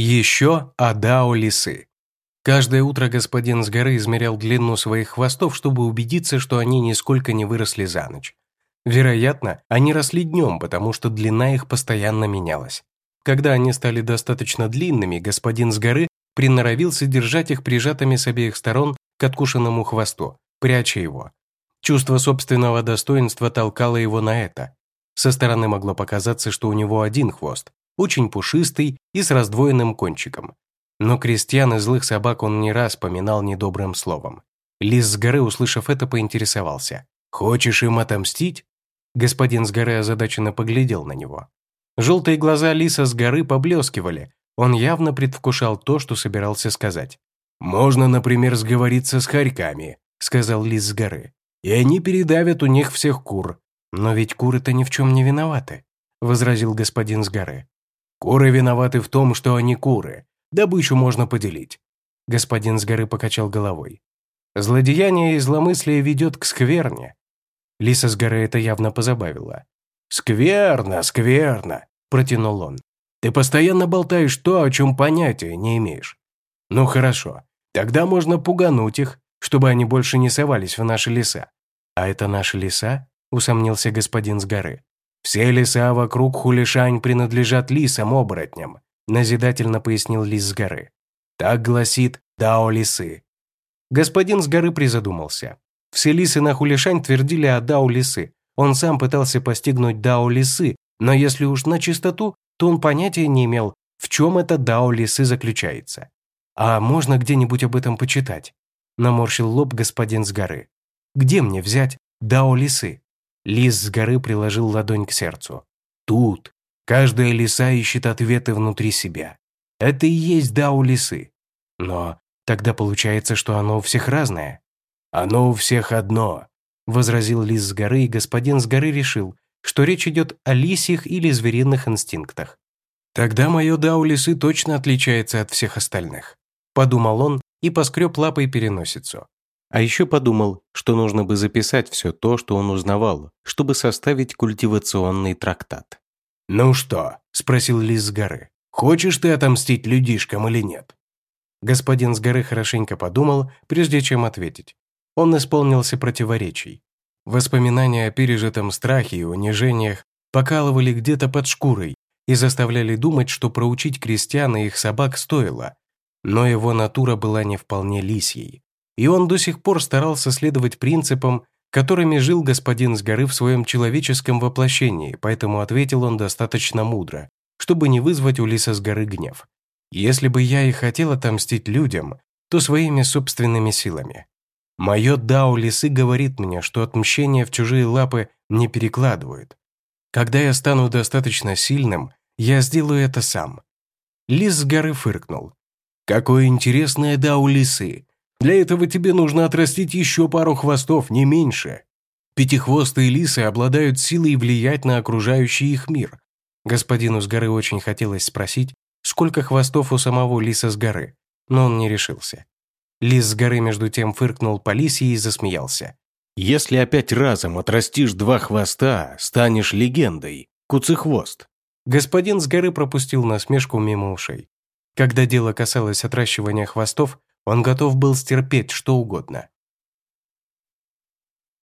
Еще Адао лисы. Каждое утро господин с горы измерял длину своих хвостов, чтобы убедиться, что они нисколько не выросли за ночь. Вероятно, они росли днем, потому что длина их постоянно менялась. Когда они стали достаточно длинными, господин с горы приноровился держать их прижатыми с обеих сторон к откушенному хвосту, пряча его. Чувство собственного достоинства толкало его на это. Со стороны могло показаться, что у него один хвост, очень пушистый и с раздвоенным кончиком. Но крестьян и злых собак он не раз поминал недобрым словом. Лис с горы, услышав это, поинтересовался. «Хочешь им отомстить?» Господин с горы озадаченно поглядел на него. Желтые глаза лиса с горы поблескивали. Он явно предвкушал то, что собирался сказать. «Можно, например, сговориться с хорьками», — сказал лис с горы. «И они передавят у них всех кур». «Но ведь куры-то ни в чем не виноваты», — возразил господин с горы. Куры виноваты в том, что они куры. Добычу можно поделить. Господин с горы покачал головой. Злодеяние и зломыслие ведет к скверне. Лиса с горы это явно позабавила. «Скверно, скверно», – протянул он. «Ты постоянно болтаешь то, о чем понятия не имеешь. Ну хорошо, тогда можно пугануть их, чтобы они больше не совались в наши леса». «А это наши леса?» – усомнился господин с горы. «Все леса вокруг Хулишань принадлежат лисам-оборотням», назидательно пояснил лис с горы. «Так гласит Дао лисы». Господин с горы призадумался. Все лисы на Хулишань твердили о Дао лисы. Он сам пытался постигнуть Дао лисы, но если уж на чистоту, то он понятия не имел, в чем это Дао лисы заключается. «А можно где-нибудь об этом почитать?» Наморщил лоб господин с горы. «Где мне взять Дао лисы?» Лис с горы приложил ладонь к сердцу. Тут каждая лиса ищет ответы внутри себя. Это и есть дао лисы. Но тогда получается, что оно у всех разное. Оно у всех одно, возразил лис с горы, и господин с горы решил, что речь идет о лисьих или звериных инстинктах. Тогда мое дао лисы точно отличается от всех остальных, подумал он и поскреб лапой переносицу. А еще подумал, что нужно бы записать все то, что он узнавал, чтобы составить культивационный трактат. «Ну что?» – спросил Лис с горы. «Хочешь ты отомстить людишкам или нет?» Господин с горы хорошенько подумал, прежде чем ответить. Он исполнился противоречий. Воспоминания о пережитом страхе и унижениях покалывали где-то под шкурой и заставляли думать, что проучить крестьян и их собак стоило. Но его натура была не вполне лисьей и он до сих пор старался следовать принципам, которыми жил господин с горы в своем человеческом воплощении, поэтому ответил он достаточно мудро, чтобы не вызвать у лиса с горы гнев. «Если бы я и хотел отомстить людям, то своими собственными силами. Мое дао лисы говорит мне, что отмщение в чужие лапы не перекладывают. Когда я стану достаточно сильным, я сделаю это сам». Лис с горы фыркнул. «Какое интересное дао лисы! Для этого тебе нужно отрастить еще пару хвостов, не меньше. Пятихвостые лисы обладают силой влиять на окружающий их мир. Господину с горы очень хотелось спросить, сколько хвостов у самого лиса с горы, но он не решился. Лис с горы между тем фыркнул по лисе и засмеялся. «Если опять разом отрастишь два хвоста, станешь легендой. Куцехвост». Господин с горы пропустил насмешку мимо ушей. Когда дело касалось отращивания хвостов, он готов был стерпеть что угодно.